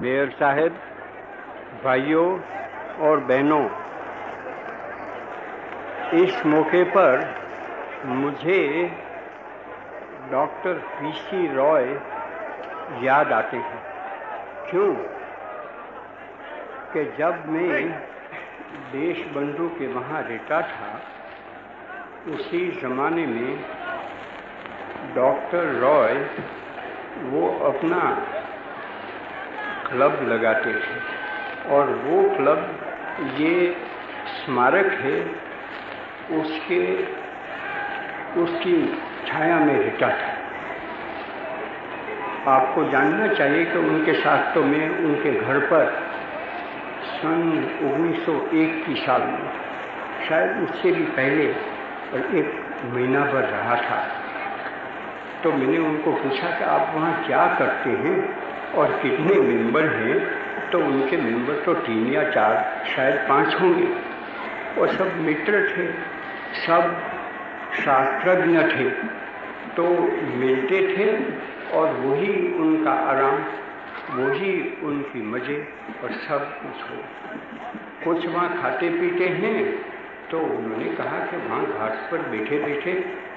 Mayor साहब, भाइयों और बहनों, इस मौके पर मुझे डॉक्टर पीसी रॉय याद आते हैं। क्यों? कि जब मैं देश बंधु के वहाँ रहता था, उसी ज़माने में डॉक्टर रॉय वो अपना क्लब लगाते थे और वो क्लब ये स्मारक है, उसके, उसकी छाया में रहता था। आपको जानना चाहिए कि उनके साथ तो मैं उनके घर पर सन 1901 की साल में, शायद उससे भी पहले एक महीना भर रहा था। तो मैंने उनको पूछा कि आप वहाँ क्या करते हैं? और कितने मेंबर हैं तो उनके मेंबर तो तीन या चार, शायद पाँच होंगे। और सब मित्र थे, सब शास्त्रज्ञ थे तो मिलते थे और वही उनका आराम, वही उनकी मज़े और सब कुछ हो। कुछ वहाँ खाते पीते हैं तो उन्होंने कहा कि वहाँ घाट पर बैठे बैठे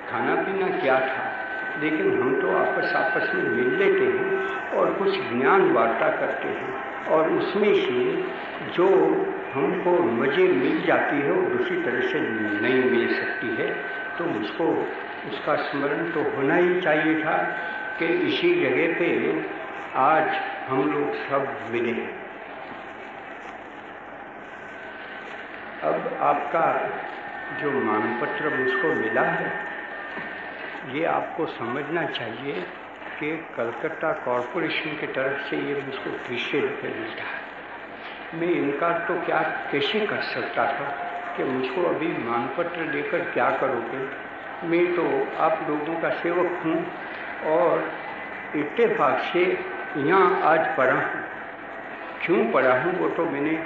खाना पीना क्या था? लेकिन हम तो आपस आपस में मिल लेते हैं और कुछ ज्ञान वार्ता करते हैं और उसमें से जो हमको मज़े मिल जाती है, वो दूसरी तरह से नहीं मिल सकती है। तो मुझको उसका स्मरण तो होना ही चाहिए था कि इसी जगह पे आज हम लोग सब मिले अब आपका जो मानपत्र मुझको मिला है ये आपको समझना चाहिए कि कलकत्ता कॉरपोरेशन की तरफ़ से ये मुझको दृश्य रुपये मिलता है। मैं इनकार तो क्या कैसे कर सकता था कि मुझको अभी मानपत्र देकर क्या करोगे? मैं तो आप लोगों का सेवक हूँ और इतफाक से यहाँ आज पढ़ा हूँ। क्यों पढ़ा हूँ? वो तो मैंने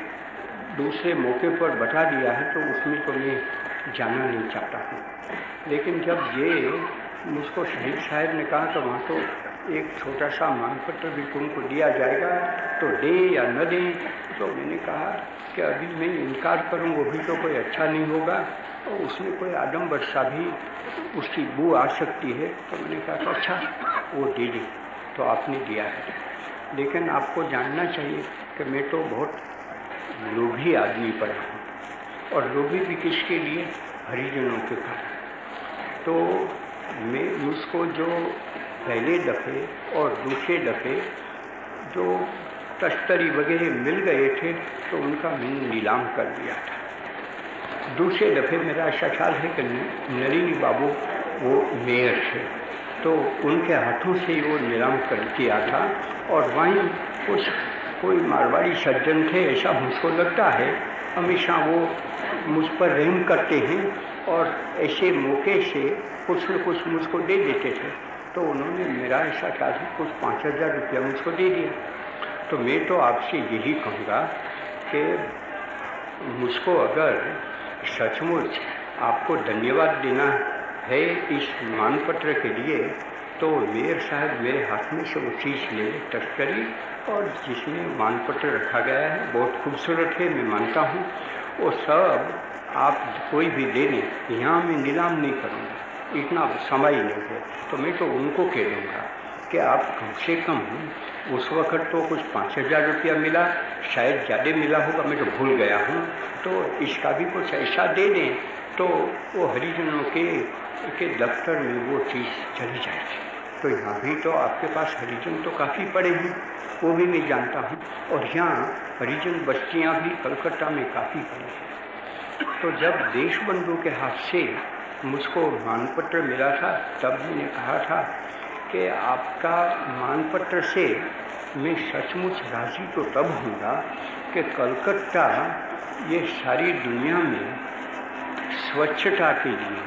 दूसरे मौके पर बता दिया है तो उसमें तो मैं जाना नहीं चाहता हूँ। लेकिन जब ये मुझको शहीद साहब ने कहा तो वहाँ तो एक छोटा सा मानपत्र भी तुमको दिया जाएगा तो दें या न दें? तो मैंने कहा कि अभी मैं इनकार करूँ, वो भी तो कोई अच्छा नहीं होगा, और उसमें कोई आडम्बर सा भी उसकी बू आ सकती है। तो मैंने कहा तो अच्छा वो दे दी। तो आपने दिया है। लेकिन आपको जानना चाहिए कि मैं तो बहुत लोभी आदमी पर हूँ, और लोभी भी किसके लिए? हरिजनों के कारण। तो मैं मुझको जो पहले दफ़े और दूसरे दफ़े जो तश्तरी वगैरह मिल गए थे तो उनका मैंने नीलाम कर दिया था। दूसरे दफ़े मेरा ऐसा ख्याल है कि नलिनी बाबू वो मेयर थे तो उनके हाथों से वो नीलाम कर किया था और वहीं कुछ कोई मारवाड़ी सज्जन थे, ऐसा मुझको लगता है, हमेशा वो मुझ पर रहम करते हैं। और ऐसे मौके से कुछ न कुछ मुझको दे देते थे। तो उन्होंने मेरा ऐसा ख्याल कुछ पाँच हज़ार रुपया मुझको दे दिया। तो मैं तो आपसे यही कहूँगा कि मुझको अगर सचमुच आपको धन्यवाद देना है इस मानपत्र के लिए तो मेयर साहब मेरे हाथ में से वो चीज़ ले तस्करी और जिसमें मानपत्र रखा गया है, बहुत खूबसूरत है, मैं मानता हूँ। वो सब आप कोई भी दे दें, यहाँ मैं नीलाम नहीं करूँगा, इतना समय ही नहीं है तो मैं तो उनको कह दूँगा कि आप कम से कम उस वक़्त तो कुछ पाँच हज़ार रुपया मिला, शायद ज़्यादा मिला होगा, मैं तो भूल गया हूँ तो इसका भी कुछ ऐसा दे दें तो वो हरिजनों के के दफ्तर में वो चीज़ चली जाएगी। तो यहाँ भी तो आपके पास हरिजन तो काफ़ी पड़े हैं, वो भी मैं जानता हूँ, और यहाँ हरिजन बस्तियाँ भी कलकत्ता में काफ़ी पड़ी हैं। तो जब देश बंधु के हाथ से मुझको मानपत्र मिला था, तब मैंने कहा था कि आपका मानपत्र से मैं सचमुच राज़ी तो तब हूँगा कि कलकत्ता ये सारी दुनिया में स्वच्छता के लिए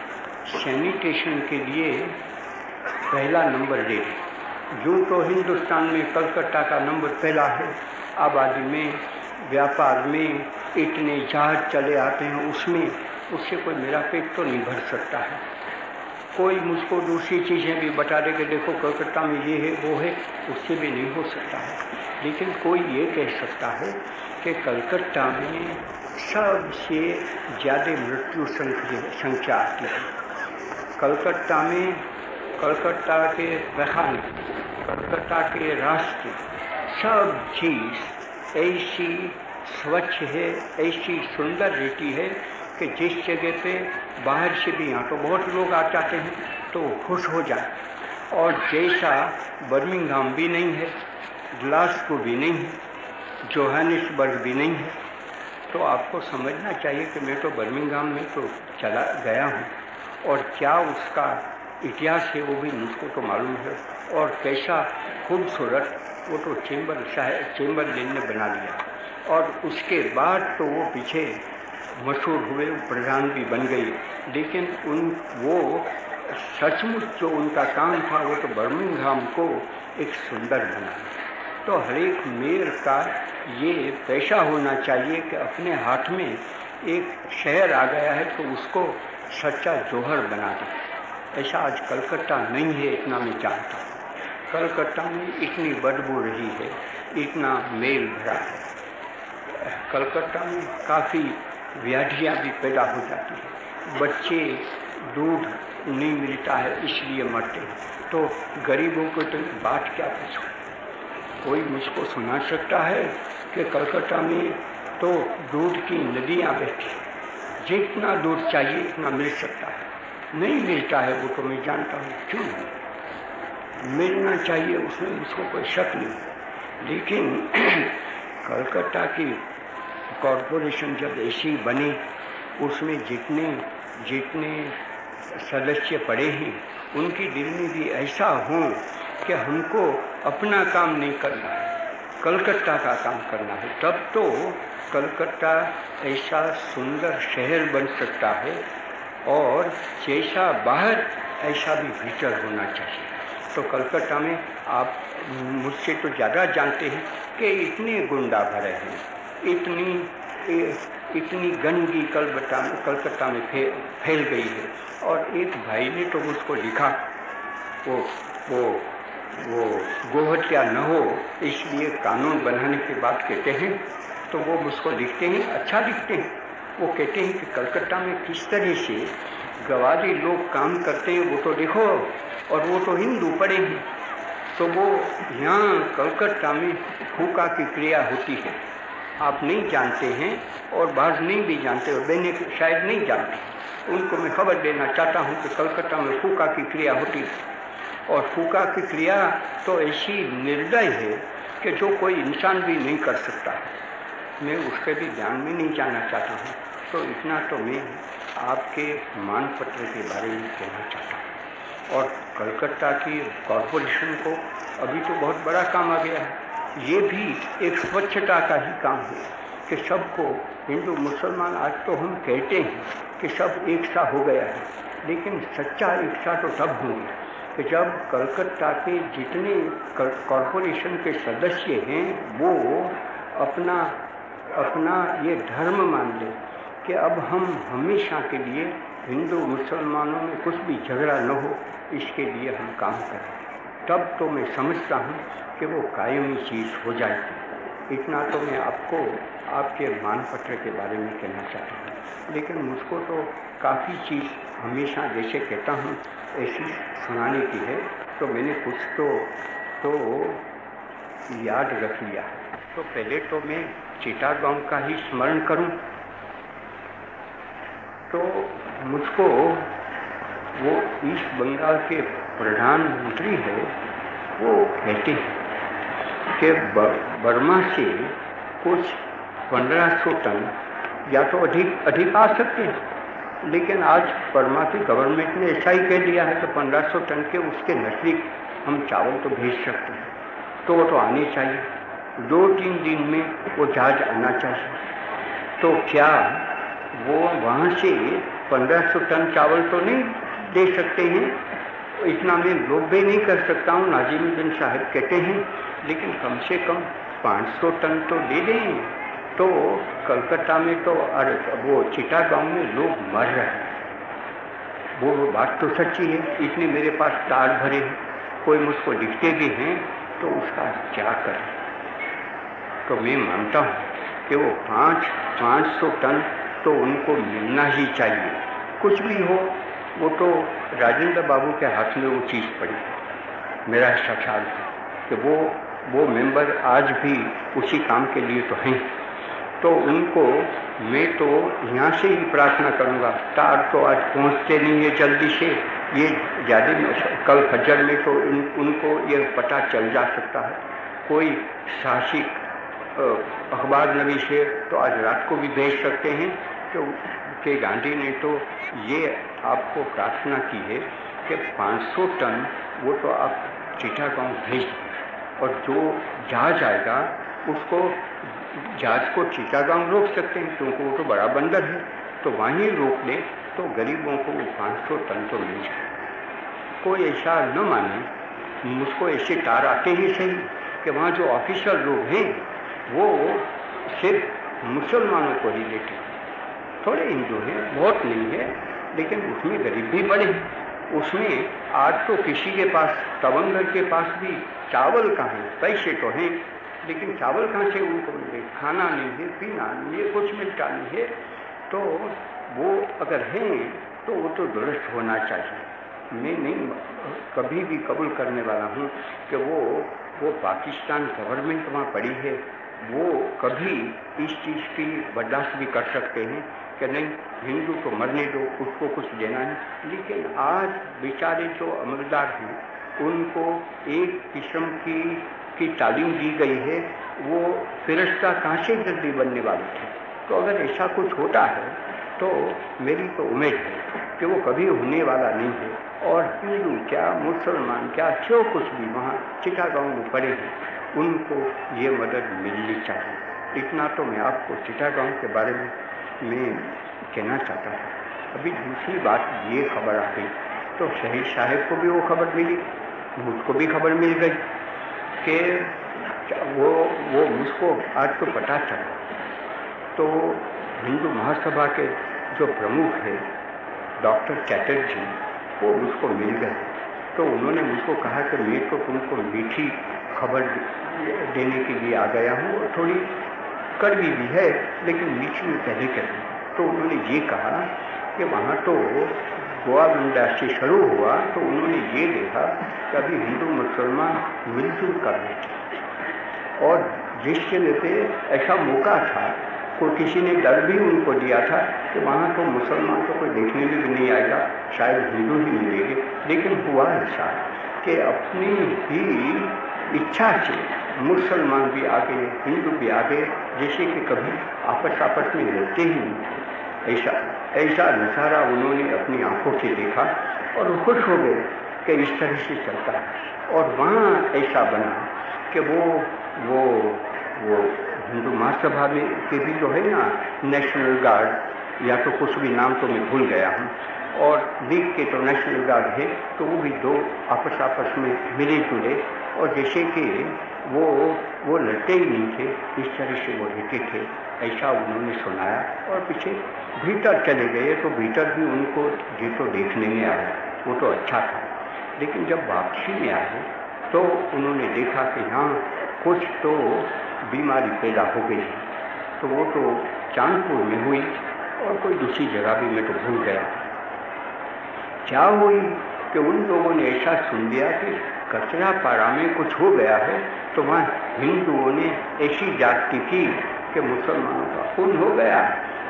सैनिटेशन के लिए पहला नंबर दे यूँ तो हिंदुस्तान में कलकत्ता का नंबर पहला है, आबादी में व्यापार में इतने जहाज़ चले आते हैं, उसमें उससे कोई मेरा पेट तो नहीं भर सकता है। कोई मुझको दूसरी चीज़ें भी बता दे कि देखो, कलकत्ता में ये है, वो है, उससे भी नहीं हो सकता है। लेकिन कोई ये कह सकता है कि कलकत्ता में सबसे ज़्यादा मृत्यु संख्या आती है। कलकत्ता में, कलकत्ता के बहाने, कलकत्ता के रास्ते सब चीज़ ऐसी स्वच्छ है, ऐसी सुंदर रहती है कि जिस जगह पे बाहर से भी यहाँ तो बहुत लोग आ जाते हैं तो खुश हो जाए। और जैसा बर्मिंगहाम भी नहीं है ग्लासको भी नहीं है, जोहानिसबर्ग भी नहीं है तो आपको समझना चाहिए कि मैं तो बर्मिंगहाम में तो चला गया हूँ। और क्या उसका इतिहास है, वो भी मुझको तो मालूम है। और कैसा खूबसूरत वो तो चेम्बर चेम्बर लेन ने बना लिया। और उसके बाद तो वो पीछे मशहूर हुए प्रधान भी बन गई। लेकिन उन, वो सचमुच जो उनका काम था, वो तो बर्मिंगहाम को एक सुंदर बना। तो हर एक मेयर का ये पैसा होना चाहिए कि अपने हाथ में एक शहर आ गया है तो उसको सच्चा जोहर बना दे। ऐसा आज कलकत्ता नहीं है इतना मैं जानता हूँ। कलकत्ता में इतनी बदबू रही है, इतना मेल भरा है। कलकत्ता में काफ़ी व्याधियाँ भी पैदा हो जाती हैं। बच्चे दूध नहीं मिलता है, इसलिए मरते हैं। तो गरीबों को तो बात क्या पूछो? कोई मुझको सुना सकता है कि कलकत्ता में तो दूध की नदियाँ बहती जितना दूध चाहिए इतना मिल सकता है। नहीं मिलता है, वो तो मैं जानता हूँ। क्यों? मिलना चाहिए, उसमें मुझको कोई शक नहीं। लेकिन कलकत्ता की कॉरपोरेशन जब ऐसी बनी, उसमें जितने जितने सदस्य पड़े हैं, उनकी दिल में भी ऐसा हो कि हमको अपना काम नहीं करना है, कलकत्ता का काम करना है। तब तो कलकत्ता ऐसा सुंदर शहर बन सकता है और जैसा बाहर ऐसा भी भीतर होना चाहिए। तो कलकत्ता में आप मुझसे तो ज़्यादा जानते हैं कि इतने गुंडा भरे हैं इतनी इतनी गंदगी कलकत्ता में कलकत्ता में फे, फैल गई है। और एक भाई ने तो उसको लिखा वो वो वो गोहत्या न हो इसलिए कानून बनाने की बात कहते हैं तो वो उसको लिखते हैं अच्छा लिखते हैं। वो कहते हैं कि कलकत्ता में किस तरह से गवारी लोग काम करते हैं, वो तो देखो, और वो तो हिंदू पड़े हैं। तो वो यहाँ कलकत्ता में फूका की क्रिया होती है। आप नहीं जानते हैं और बाहर नहीं भी जानते और बहने शायद नहीं जानते। उनको मैं खबर देना चाहता हूँ कि कलकत्ता में फूका की क्रिया होती है। और फूका की क्रिया तो ऐसी निर्दय है कि जो कोई इंसान भी नहीं कर सकता। मैं उसके भी ध्यान में नहीं जाना चाहता हूँ। तो इतना तो मैं आपके मानपत्र के बारे में कहना चाहता हूँ। और कलकत्ता की कॉरपोरेशन को अभी तो बहुत बड़ा काम आ गया है। ये भी एक स्वच्छता का ही काम है कि सबको, हिंदू, मुसलमान, आज तो हम कहते हैं कि सब एक सा हो गया है। लेकिन सच्चा एक सा तो तब होंगे कि जब कलकत्ता के जितने कॉरपोरेशन के सदस्य हैं, वो अपना अपना ये धर्म मान ले कि अब हम हमेशा के लिए हिंदू मुसलमानों में कुछ भी झगड़ा न हो, इसके लिए हम काम करें। तब तो मैं समझता हूँ कि वो कायमी चीज़ हो जाएगी। इतना तो मैं आपको आपके मानपत्र के बारे में कहना चाहता हूँ। लेकिन मुझको तो काफ़ी चीज़ हमेशा जैसे कहता हूँ, ऐसी सुनाने की है। तो मैंने कुछ तो तो याद रख लिया तो पहले तो मैं गाँव का ही स्मरण करूँ। तो मुझको वो ईस्ट बंगाल के प्रधानमंत्री है, वो कहते हैं कि बर्मा से कुछ 1500 टन या तो अधिक अधिक आ सकते हैं। लेकिन आज बर्मा की गवर्नमेंट ने ऐसा ही कह दिया है कि 1500 टन के उसके नज़दीक हम चावल तो भेज सकते हैं। तो वो तो आने चाहिए। दो तीन दिन में वो जहाज़ आना चाहिए। तो क्या वो वहाँ से 1500 टन चावल तो नहीं दे सकते हैं। इतना मैं लोग भी नहीं कर सकता हूँ नाजिमुद्दीन साहब कहते हैं। लेकिन कम से कम 500 टन तो दे दें। तो कलकत्ता में तो अरे, वो चिटा चिटागांव में लोग मर रहे हैं। वो वो बात तो सच्ची है। इतने मेरे पास तार भरे हैं। कोई मुझको लिखते भी हैं तो उसका क्या करें? तो मैं मानता हूँ कि वो पाँच पाँच सौ टन तो उनको मिलना ही चाहिए। कुछ भी हो वो तो राजेंद्र बाबू के हाथ में वो चीज़ पड़ी। मेरा ऐसा ख्याल है कि वो वो मेंबर आज भी उसी काम के लिए तो हैं। तो उनको मैं तो यहाँ से ही प्रार्थना करूँगा तार तो आज पहुँचते नहीं है जल्दी से। ये ज़्यादा कल फजर में तो उन, उनको ये पता चल जा सकता है। कोई साहसिक अखबार नवी से तो आज रात को भी भेज सकते हैं। तो के गांधी ने तो ये आपको प्रार्थना की है कि 500 टन वो तो आप चिठा गाँव भेज और जो जहाज़ आएगा, उसको जहाज़ को चिटागांव रोक सकते हैं, क्योंकि वो तो बड़ा बंदर है। तो वहीं रोक ले तो गरीबों को वो पाँच सौ टन तो मिल जाए। कोई ऐसा न माने, मुझको ऐसे तार आते ही सही कि वहाँ जो ऑफिशियल लोग हैं, वो सिर्फ़ मुसलमानों को ही देते थोड़े हिंदू हैं, बहुत नहीं है, लेकिन उसमें गरीब भी बड़े उसमें आज तो किसी के पास तवंगर के पास भी चावल का है, पैसे तो हैं, लेकिन चावल कहाँ से उनको मिले? खाना नहीं है, पीना नहीं है, कुछ मिलता नहीं है। तो वो अगर हैं तो वो तो दुरुस्त होना चाहिए। मैं नहीं, कभी भी कबूल करने वाला हूँ कि वो वो पाकिस्तान गवर्नमेंट वहाँ पड़ी है। वो कभी इस चीज़ की बर्दाश्त भी कर सकते हैं। कि नहीं, हिंदू को मरने दो, उसको कुछ देना नहीं। लेकिन आज बेचारे जो अमलदार हैं, उनको एक किस्म की की तालीम दी गई है, वो फिरस्ता कहाँ से जल्दी बनने वाले थे। तो अगर ऐसा कुछ होता है तो मेरी तो उम्मीद है कि वो कभी होने वाला नहीं है। और हिंदू क्या, मुसलमान क्या, जो कुछ भी वहाँ चिटागांव में पड़े हैं, उनको ये मदद मिलनी चाहिए। इतना तो मैं आपको चिटागांव के बारे में मैं कहना चाहता था। अभी दूसरी बात ये खबर आ गई तो शहीद साहेब को भी वो खबर मिली, मुझको भी खबर मिल गई कि वो वो मुझको आज तो पता चला। तो हिंदू महासभा के जो प्रमुख है, डॉक्टर चैटर्जी वो मुझको मिल गए। तो उन्होंने मुझको कहा कि मैं तो तुमको मीठी खबर देने के लिए आ गया हूँ और थोड़ी कड़वी भी है, लेकिन मीठी में पहले कर तो उन्होंने ये कहा कि वहाँ तो गोवा से शुरू हुआ तो उन्होंने ये देखा कि अभी हिंदू मुसलमान मिलजुल कर रहे और जिसके पे ऐसा मौका था को किसी ने डर भी उनको दिया था कि वहाँ तो मुसलमान तो कोई देखने भी नहीं आएगा, शायद हिंदू ही मिलेंगे। लेकिन हुआ ऐसा कि अपनी ही इच्छा से मुसलमान भी आ गए हिंदू भी आ गए जैसे कि कभी आपस आपस में रहते ही नहीं ऐसा ऐसा नज़ारा उन्होंने अपनी आँखों से देखा और खुश हो गए कि इस तरह से चलता है। और वहाँ ऐसा बना कि वो वो वो हिंदू महासभा में के भी जो है ना नेशनल गार्ड या तो कुछ भी नाम तो मैं भूल गया हूँ। और लीग के तो नेशनल गार्ड है तो वो भी दो आपस आपस में मिले जुले और जैसे कि वो वो लड़ते ही नहीं थे, इस तरह से वो रहते थे, ऐसा उन्होंने सुनाया। और पीछे भीतर चले गए तो भीतर भी उनको जी तो देखने में आया, वो तो अच्छा था। लेकिन जब वापसी में आए तो उन्होंने देखा कि हाँ कुछ तो बीमारी पैदा हो गई तो वो तो चांदपुर में हुई, और कोई दूसरी जगह भी मैं तो भूल गया। क्या हुई कि उन लोगों ने ऐसा सुन लिया कि कचरा पारा में कुछ हो गया है तो वहाँ हिंदुओं ने ऐसी जाति की कि मुसलमानों का खून हो गया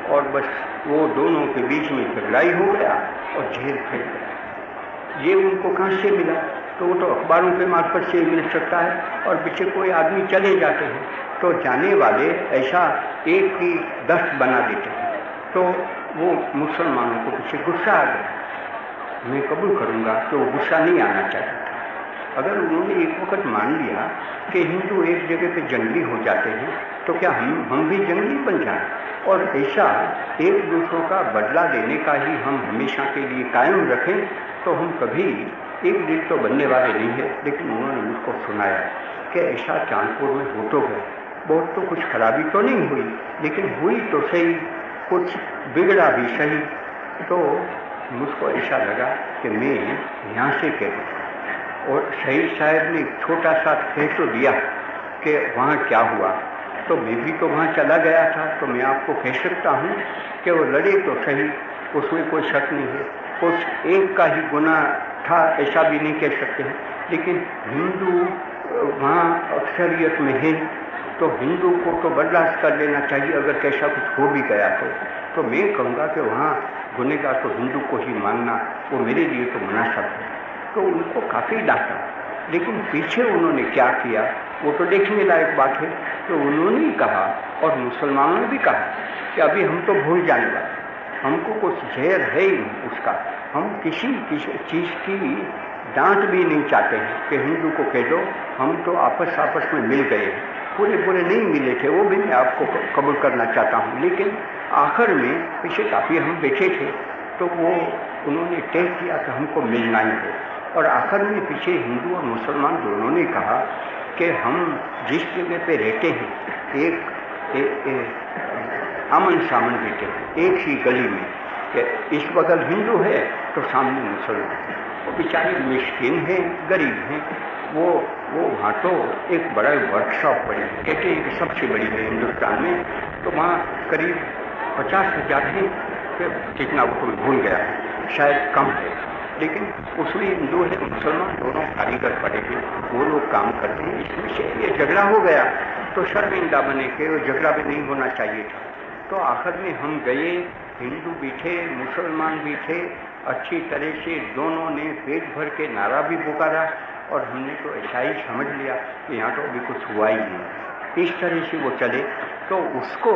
और बस वो दोनों के बीच में लड़ाई हो गया और झेल फैल गया ये उनको कहाँ से मिला? तो वो तो अखबारों के मार्फत से मिल सकता है और पीछे कोई आदमी चले जाते हैं तो जाने वाले ऐसा एक की दस बना देते हैं। तो वो मुसलमानों को पीछे गुस्सा आ गया। मैं कबूल करूँगा कि वो गुस्सा नहीं आना चाहिए। अगर उन्होंने एक वक्त मान लिया कि हिंदू एक जगह पे जंगली हो जाते हैं तो क्या हम हम भी जंगली बन जाए? और ऐसा एक दूसरों का बदला लेने का ही हम हमेशा के लिए कायम रखें तो हम कभी एक दिन तो बनने वाले नहीं है। लेकिन उन्होंने मुझको सुनाया कि ऐसा चांदपुर में हो तो गया। बहुत तो कुछ खराबी तो नहीं हुई, लेकिन हुई तो सही, कुछ बिगड़ा भी सही। तो मुझको ऐसा लगा कि मैं यहाँ से कह और शहीद साहब ने छोटा सा कह तो दिया कि वहाँ क्या हुआ। तो मैं भी तो वहाँ चला गया था तो मैं आपको कह सकता हूँ कि वो लड़े तो सही, उसमें कोई शक नहीं है। कुछ एक का ही गुना था, ऐसा भी नहीं कह सकते हैं। लेकिन हिंदू, वहाँ अक्सरियत में है तो हिंदू को तो बर्दाश्त कर लेना चाहिए, अगर कैसा कुछ हो भी गया तो। तो मैं कहूँगा कि वहाँ गुनेगार तो हिंदू को ही मानना, वो मेरे लिए तो मुनासब है। तो उनको काफ़ी डांटा लेकिन पीछे उन्होंने क्या किया? वो तो देखने लायक बात है। तो उन्होंने कहा और मुसलमानों ने भी कहा कि अभी हम तो भूल जाने वाले हमको कुछ जहर है ही उसका। हम किसी किसी चीज़ की डांट भी नहीं चाहते हैं कि हिंदू को कह दो, हम तो आपस आपस में मिल गए पूरे पूरे नहीं मिले थे, वो भी मैं आपको कबूल करना चाहता हूँ। लेकिन आखिर में पीछे काफ़ी हम बैठे थे तो वो, उन्होंने तय किया कि हमको मिलना ही है। और आखिर में पीछे हिंदू और मुसलमान दोनों ने कहा कि हम जिस जगह पे रहते हैं एक, एक, एक अमन सामन रहते हैं एक ही गली में कि इस बगल हिंदू है तो सामने मुसलमान वो बेचारे मिस्किन हैं गरीब हैं वो वो वहाँ तो एक बड़ा वर्कशॉप पड़ी है। कहते हैं कि सबसे बड़ी है हिंदुस्तान में तो वहाँ करीब पचास हज़ार थे कितना तो भूल गया शायद कम है। लेकिन उसमें हिंदू है मुसलमान दोनों कारीगर पड़े हैं वो लोग काम करते हैं। इसमें ये झगड़ा हो गया तो शर्मिंदा बने के वो झगड़ा भी नहीं होना चाहिए था। तो आखिर में हम गए, हिंदू भी थे, मुसलमान भी थे, अच्छी तरह से दोनों ने पेट भर के नारा भी पुकारा, और हमने तो ऐसा ही समझ लिया कि यहाँ तो अभी कुछ हुआ ही नहीं। इस तरह से वो चले। तो उसको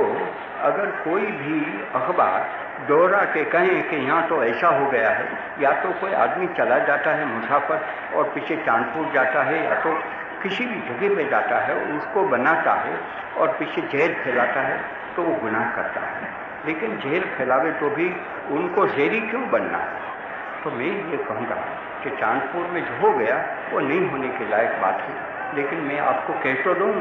अगर कोई भी अखबार दोहरा के कहें कि यहाँ तो ऐसा हो गया है, या तो कोई आदमी चला जाता है मुसाफर और पीछे चांदपुर जाता है, या तो किसी भी जगह पे जाता है, उसको बनाता है और पीछे जहर फैलाता है तो वो गुनाह करता है। लेकिन जहर फैलावे तो भी उनको जहरी क्यों बनना? है तो मैं ये कहूँगा कि चांदपुर में जो हो गया, वो नहीं होने के लायक बात है। लेकिन मैं आपको तो दूँ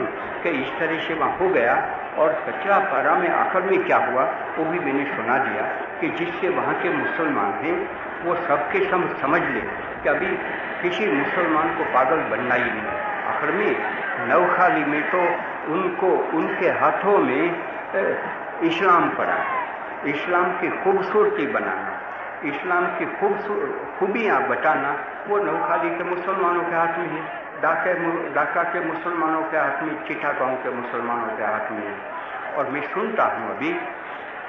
कि इस तरह से वहाँ हो गया और कचरा पारा में आखिर में क्या हुआ, वो भी मैंने सुना दिया कि जिससे वहाँ के मुसलमान हैं, वो सबके सम समझ ले कि अभी किसी मुसलमान को पागल बनना ही नहीं। आखिर में नवखाली में तो उनको, उनके हाथों में इस्लाम पड़ा। इस्लाम की खूबसूरती बनाना, इस्लाम की खूबसूर खूबियाँ बताना वो नौखाली के मुसलमानों के हाथ में है। डाके डाका के मुसलमानों के हाथ में, चिठा गाँव के मुसलमानों के हाथ में। और मैं सुनता हूँ अभी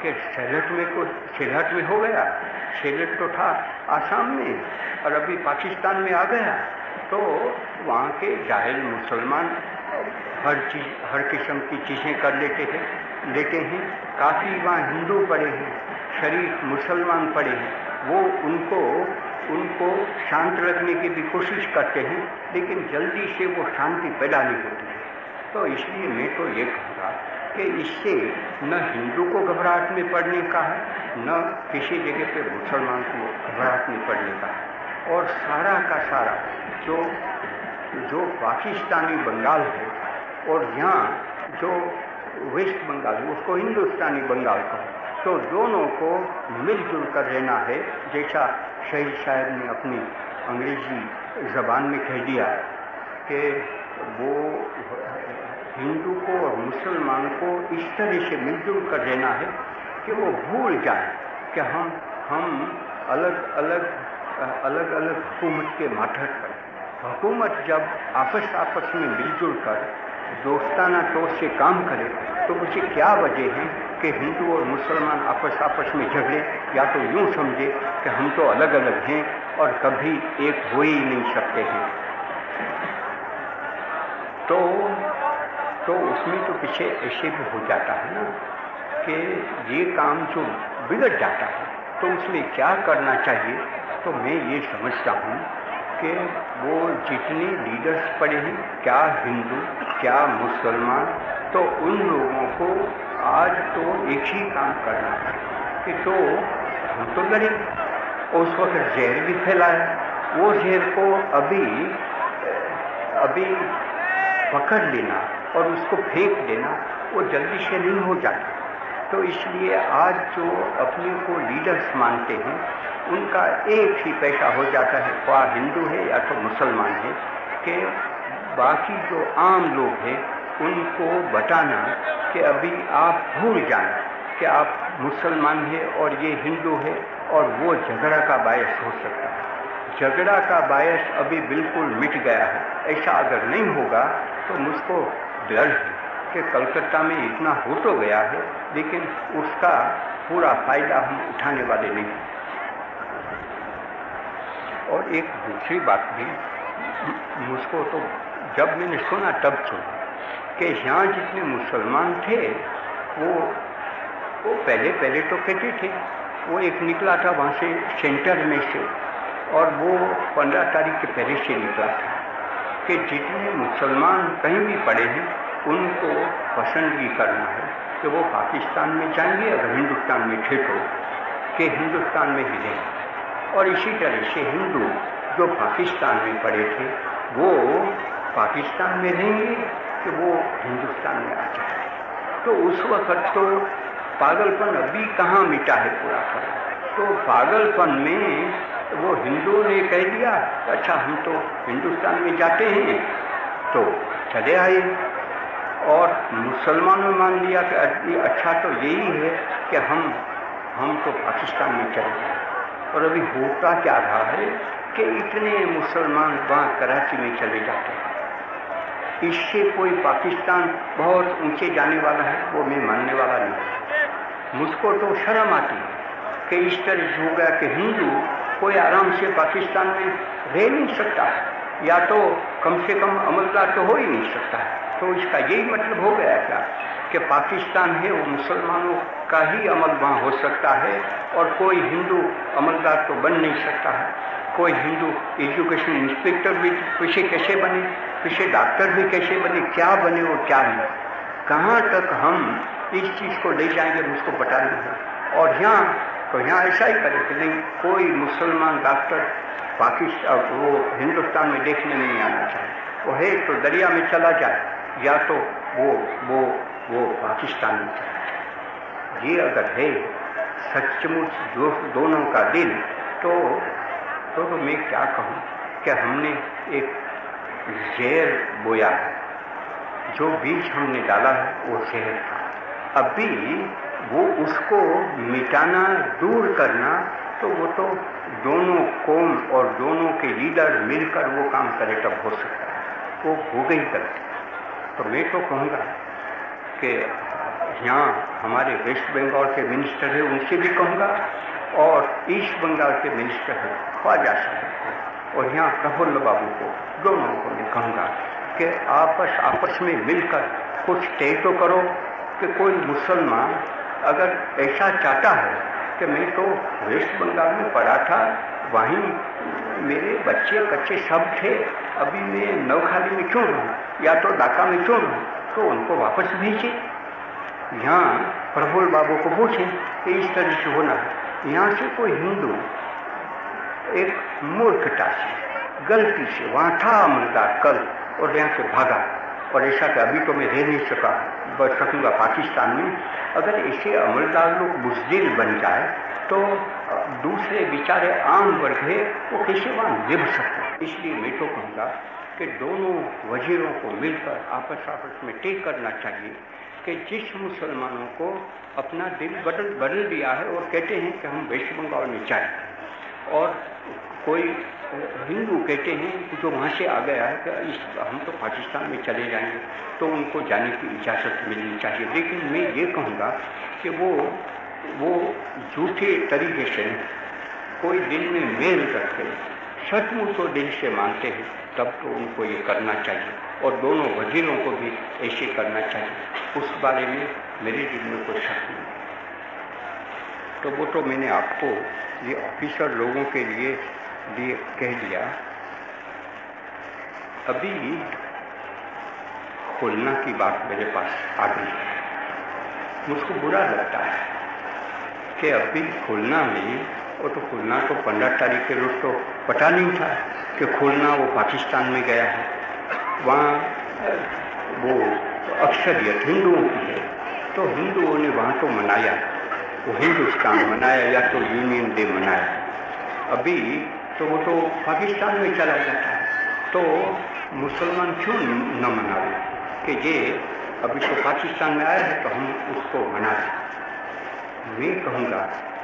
कि सेलट में को सेलट में हो गया सेलट तो था आसाम में, और अभी पाकिस्तान में आ गया। तो वहाँ के जाहिल मुसलमान हर चीज़, हर किस्म की चीज़ें कर लेते हैं लेते हैं। काफ़ी वहाँ हिंदू पड़े हैं, शरीफ मुसलमान पड़े हैं। वो उनको उनको शांत रखने की भी कोशिश करते हैं, लेकिन जल्दी से वो शांति पैदा नहीं होती है। तो इसलिए मैं तो ये कहूँगा कि इससे न हिंदू को घबराहट में पड़ने का है, न किसी जगह पे मुसलमान को घबराहट में पड़ने का है। और सारा का सारा जो जो पाकिस्तानी बंगाल है और यहाँ जो वेस्ट बंगाल उसको हिंदुस्तानी बंगाल कहो तो दोनों को मिलजुल कर रहना है, जैसा शहीद साहब ने अपनी अंग्रेज़ी ज़बान में कह दिया कि वो हिंदू को और मुसलमान को इस तरह से मिलजुल कर रहना है कि वो भूल जाए कि हम हम अलग अलग अलग अलग हुकूमत के माठट पर हुकूमत जब आपस आपस में मिलजुल कर दोस्ताना तौर से काम करे तो मुझे क्या वजह है कि हिंदू और मुसलमान आपस आपस में झगड़े? या तो यूँ समझे कि हम तो अलग अलग हैं और कभी एक हो ही नहीं सकते हैं। तो तो उसमें तो पीछे ऐसे भी हो जाता है ना कि ये काम जो बिगड़ जाता है तो उसमें क्या करना चाहिए? तो मैं ये समझता हूँ कि वो जितने लीडर्स पड़े हैं, क्या हिंदू, क्या मुसलमान तो उन लोगों को आज तो एक ही काम करना है कि तो हम तो लड़े उस वक्त जहर भी फैलाया। वो जहर को अभी अभी पकड़ लेना और उसको फेंक देना, वो जल्दी से नहीं हो जाता। तो इसलिए आज जो अपने को लीडर्स मानते हैं, उनका एक ही पैसा हो जाता है क्या हिंदू है या तो मुसलमान है, कि बाकी जो आम लोग हैं, उनको बताना कि अभी आप भूल जाएँ कि आप मुसलमान हैं और ये हिंदू है और वो झगड़ा का बायस हो सकता है। झगड़ा का बायस अभी बिल्कुल मिट गया है। ऐसा अगर नहीं होगा तो मुझको डर है। कि कलकत्ता में इतना हो तो गया है, लेकिन उसका पूरा फ़ायदा हम उठाने वाले नहीं और एक दूसरी बात भी, मुझको तो जब मैंने सुना तब सुना कि यहाँ जितने मुसलमान थे, वो वो पहले पहले तो कहते थे, वो एक निकला था वहाँ से सेंटर में से, और वो पंद्रह तारीख के पहले से निकला था, कि जितने मुसलमान कहीं भी पड़े हैं उनको पसंद भी करना है कि वो पाकिस्तान में जाएँगे अगर हिंदुस्तान में ठीक हो कि हिंदुस्तान में ही रहें और इसी तरह से हिंदू जो पाकिस्तान में पड़े थे, वो पाकिस्तान में रहेंगे कि वो हिंदुस्तान में आ जाए। तो उस वक्त तो पागलपन अभी कहाँ मिटा है पूरा कर तो पागलपन में वो हिंदुओं ने कह दिया अच्छा हम तो हिंदुस्तान में जाते हैं। तो चले आए। और मुसलमानों मान लिया कि अच्छा तो यही है कि हम हम तो पाकिस्तान में चले जाए। और अभी होता क्या रहा है कि इतने मुसलमान वहाँ कराची में चले जाते हैं। इससे कोई पाकिस्तान बहुत ऊँचे जाने वाला है, वो मैं मानने वाला नहीं मुझको तो शर्म आती है कि इस तरह हो गया कि हिंदू कोई आराम से पाकिस्तान में रह नहीं सकता। या तो कम से कम अमलदार तो हो ही नहीं सकता है। तो इसका यही मतलब हो गया क्या कि पाकिस्तान है, वो मुसलमानों का ही अमल वहाँ हो सकता है और कोई हिंदू अमलदार तो बन नहीं सकता है। कोई हिंदू एजुकेशन इंस्पेक्टर भी पीछे कैसे बने पीछे डॉक्टर भी कैसे बने, क्या बने और क्या नहीं। कहाँ तक हम इस चीज़ को ले जाएँगे उसको बता नहीं और यहाँ तो यहाँ ऐसा ही करे कि नहीं, कोई मुसलमान डॉक्टर पाकिस्तान, वो हिंदुस्तान में देखने नहीं आना चाहिए वो है तो दरिया में चला जाए। या तो वो वो वो पाकिस्तान में चला ये अगर है सचमुच दो, दोनों का दिल तो तो, तो मैं क्या कहूँ कि हमने एक जहर बोया है। जो बीज हमने डाला है वो जहर था। अभी वो उसको मिटाना दूर करना तो वो तो दोनों कौम और दोनों के लीडर मिलकर वो काम करे तब हो सकता है। वो हो गई गलती। तो मैं तो कहूँगा कि यहाँ हमारे वेस्ट बंगाल के मिनिस्टर है, उनसे भी कहूँगा और ईस्ट बंगाल के मिनिस्टर है, ख्वाजा साहब को। और यहाँ प्रफुल्ल बाबू को, दोनों को मैं कहूँगा कि आपस आपस में मिलकर कुछ तय तो करो कि कोई मुसलमान अगर ऐसा चाहता है कि मैं तो वेस्ट बंगाल में पढ़ा था, वहीं मेरे बच्चे कच्चे सब थे, अभी मैं नौखाली में क्यों रहूँ? या तो ढाका में क्यों रहूँ? तो उनको वापस भेजे। यहाँ प्रफुल्ल बाबू को पूछे कि इस तरह से होना है। यहाँ से कोई हिंदू, एक मूर्खता से, गलती से, वहाँ था अमलदार कल, और यहाँ से भागा। और ऐसा कि अभी तो मैं रह नहीं सका। बच सकूँगा पाकिस्तान में। अगर ऐसे अमलदार लोग बुजदिल बन जाए तो दूसरे बेचारे आम वर्ग है वो कैसे वहाँ निभ सकते। इसलिए मैं तो कहूँगा कि दोनों वजीरों को मिलकर आपस आपस में तय करना चाहिए कि जिस मुसलमानों को अपना दिल बदल बदल दिया है और कहते हैं कि हम वेस्ट बंगाल में जाए। और कोई हिंदू कहते हैं जो वहाँ से आ गया है कि इस, हम तो पाकिस्तान में चले जाएँगे तो उनको जाने की इजाज़त मिलनी चाहिए। लेकिन मैं ये कहूँगा कि वो वो झूठे तरीके से कोई दिल में मेल करते सचमुच को दिल से मानते हैं। तब तो उनको ये करना चाहिए। और दोनों वजीरों को भी ऐसे करना चाहिए। उस बारे में मेरे दिल में कोई शक नहीं। तो वो तो मैंने आपको ये ऑफिसर लोगों के लिए लिए कह दिया। अभी खुलना की बात मेरे पास आ गई है। मुझको बुरा लगता है। कि अभी खुलना में वो तो खुलना तो पंद्रह तारीख के रोज तो पता नहीं था कि खुलना वो पाकिस्तान में गया है। वहाँ, वो अक्सरियत हिंदुओं की है। तो हिंदुओं ने वहाँ तो मनाया। वो हिंदुस्तान मनाया या तो यूनियन डे मनाया। अभी तो वो तो पाकिस्तान में चला जाता है। तो मुसलमान क्यों न मना कि ये अभी तो पाकिस्तान में आया है तो हम उसको मना रहे मैं कहूँगा,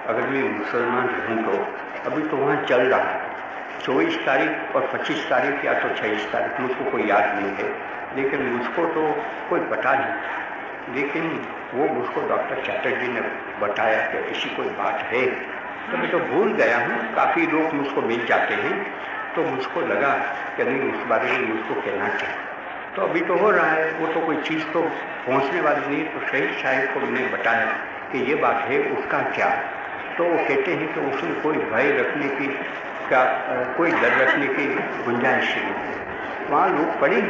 अगर मैं मुसलमान रहूँ तो अभी तो वहाँ चल रहा है। चौबीस तारीख और पच्चीस तारीख या तो छब्बीस तारीख मुझको कोई याद नहीं है, लेकिन मुझको तो कोई पता नहीं लेकिन वो मुझको डॉक्टर चैटर्जी ने बताया कि ऐसी कोई बात है। तो मैं तो भूल गया हूँ, काफ़ी लोग मुझको मिल जाते हैं तो मुझको लगा कि नहीं, उस बारे में मुझको कहना चाहिए। तो अभी तो हो रहा है, वो तो कोई चीज़ तो पहुँचने वाली नहीं तो शहीद साहिब को मैंने बताया। कि ये बात है, उसका क्या? तो वो कहते हैं कि उसमें कोई भय रखने की का कोई डर रखने की गुंजाइश नहीं है। वहाँ लोग पढ़े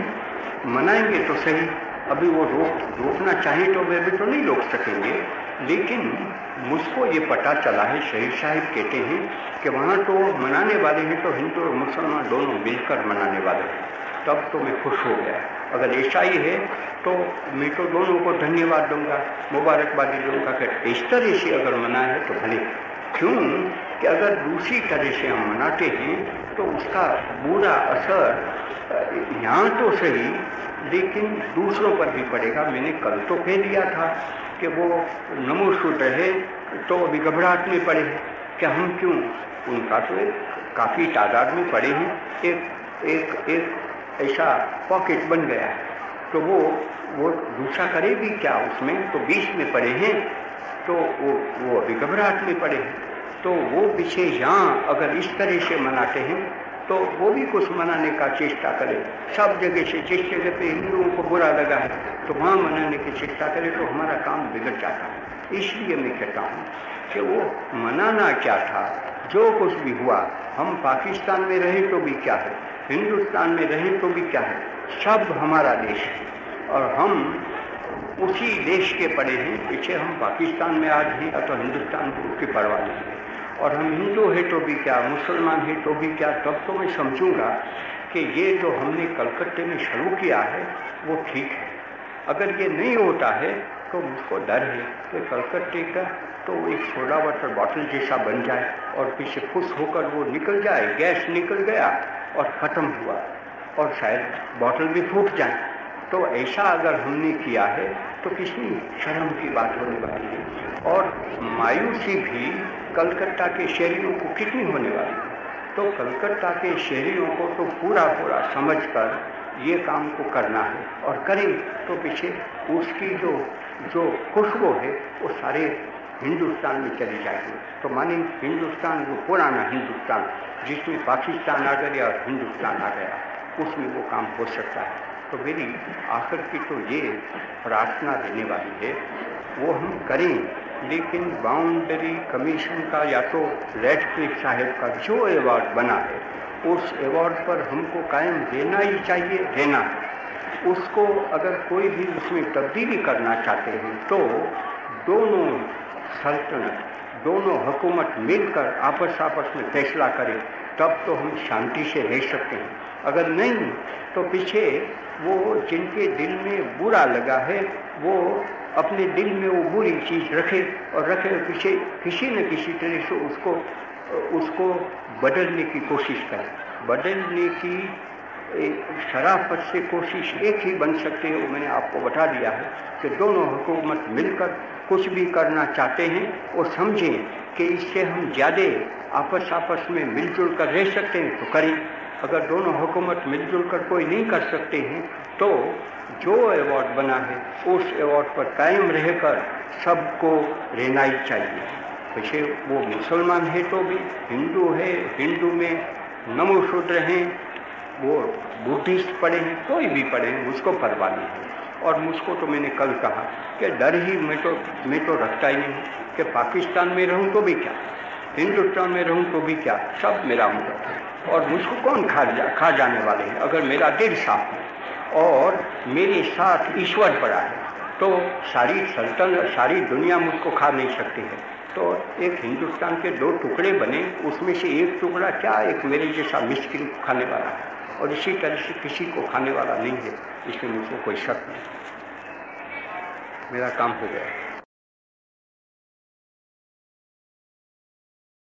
मनाएँगे तो सही। अभी वो रोक, रोकना चाहिए तो वे भी तो नहीं रोक सकेंगे। लेकिन मुझको ये पता चला है, शहीद साहिब कहते हैं कि वहाँ तो मनाने वाले हैं तो हिंदू और मुसलमान दोनों मिलकर मनाने वाले हैं। तब तो मैं खुश हो गया। अगर ऐसा ही है तो मैं तो दोनों को धन्यवाद दूँगा, मुबारकबादी दूँगा कि इस तरह से अगर मना है तो भले। क्यों? कि अगर दूसरी तरह से हम मनाते हैं तो उसका बुरा असर यहाँ तो सही, लेकिन दूसरों पर भी पड़ेगा। मैंने कल तो कह दिया था कि वो नमो शूद्र है तो अभी घबराहट में पड़े कि हम क्यों? उनका तो काफ़ी तादाद में पड़े हैं। एक एक एक ऐसा पॉकेट बन गया। है तो वो वो दूसरा करे भी क्या उसमें? तो बीच में पड़े हैं। तो वो वो अभी घबराहट में पड़े हैं। तो वो विषय यहाँ अगर इस तरह से मनाते हैं तो वो भी कुछ मनाने का चेष्टा करे। सब जगह से जिस जगह पे हिंदुओं को बुरा लगा है तो वहाँ मनाने की चेष्टा करे तो हमारा काम बिगड़ जाता है। इसलिए मैं कहता हूँ कि वो मनाना क्या था? जो कुछ भी हुआ, हम पाकिस्तान में रहे तो भी क्या है? हिंदुस्तान में रहे तो भी क्या है? सब हमारा देश है। और हम उसी देश के पड़े हैं, पीछे हम पाकिस्तान में आज हैं, या तो हिंदुस्तान की परवाह नहीं है। और हम हिंदू है तो भी क्या, मुसलमान है तो भी क्या? तब तो मैं समझूँगा कि ये जो हमने कलकत्ते में शुरू किया है, वो ठीक है। अगर ये नहीं होता है तो मुझको डर है कि कलकत्ते का तो एक सोडा वाटर बॉटल जैसा बन जाए और पीछे खुश होकर वो निकल जाए, गैस निकल गया और ख़त्म हुआ। और शायद बॉटल भी फूट जाए। तो ऐसा अगर हमने किया है तो किसी शर्म की बात होने वाली है। और मायूसी भी कलकत्ता के शहरियों को कितनी होने वाली है? तो कलकत्ता के शहरियों को तो पूरा पूरा समझकर ये काम को करना है। और करें तो पीछे उसकी जो जो खुशबू है, वो सारे हिंदुस्तान में चली जाएगी। तो माने हिंदुस्तान जो पुराना हिंदुस्तान जिसमें पाकिस्तान आ गया और हिंदुस्तान आ गया, उसमें वो काम हो सकता है। तो मेरी आखिर की तो ये प्रार्थना रहने वाली है, वो हम करें, लेकिन बाउंड्री कमीशन का या तो रेड क्लिफ साहेब का जो अवार्ड बना है, उस अवार्ड पर हमको कायम देना ही चाहिए देना उसको अगर कोई भी उसमें तब्दीली करना चाहते हैं तो दोनों सल्तनत दोनों हुकूमत मिलकर आपस आपस में फैसला करें, तब तो हम शांति से रह सकते हैं। अगर नहीं तो पीछे वो जिनके दिल में बुरा लगा है, वो अपने दिल में वो बुरी चीज़ रखे और रखे पीछे किसी न किसी तरह से उसको उसको बदलने की कोशिश करें। बदलने की शराफत से कोशिश एक ही बन सकती है, वो मैंने आपको बता दिया है कि दोनों हुकूमत मिलकर कुछ भी करना चाहते हैं, वो समझें कि इससे हम ज़्यादा आपस आपस में मिलजुल कर रह सकते हैं तो करें। अगर दोनों हुकूमत मिलजुल कर कोई नहीं कर सकते हैं तो जो अवार्ड बना है, उस अवार्ड पर कायम रहकर सबको रहना ही चाहिए। वैसे वो मुसलमान है तो भी, हिंदू है, हिंदू में नमो शूद्र हैं, वो बुद्धिस्ट पढ़े हैं, कोई भी पढ़े हैं, उसको परवाह नहीं है। और मुझको तो मैंने कल कहा कि डर ही मैं तो मैं तो रखता ही नहीं, कि पाकिस्तान में रहूँ तो भी क्या, हिंदुस्तान में रहूँ तो भी क्या, सब मेरा मुल्क और मुझको कौन खा जा, खा जाने वाले हैं, अगर मेरा दिल साफ़ है और मेरे साथ ईश्वर पड़ा है तो सारी सल्तन, सारी दुनिया मुझको खा नहीं सकती है। तो एक हिंदुस्तान के दो टुकड़े बने, उसमें से एक टुकड़ा क्या एक मेरे जैसा मिस्किन खाने वाला है? और इसी तरह से किसी को खाने वाला नहीं है, इसमें मुझको कोई शक नहीं। मेरा काम हो गया।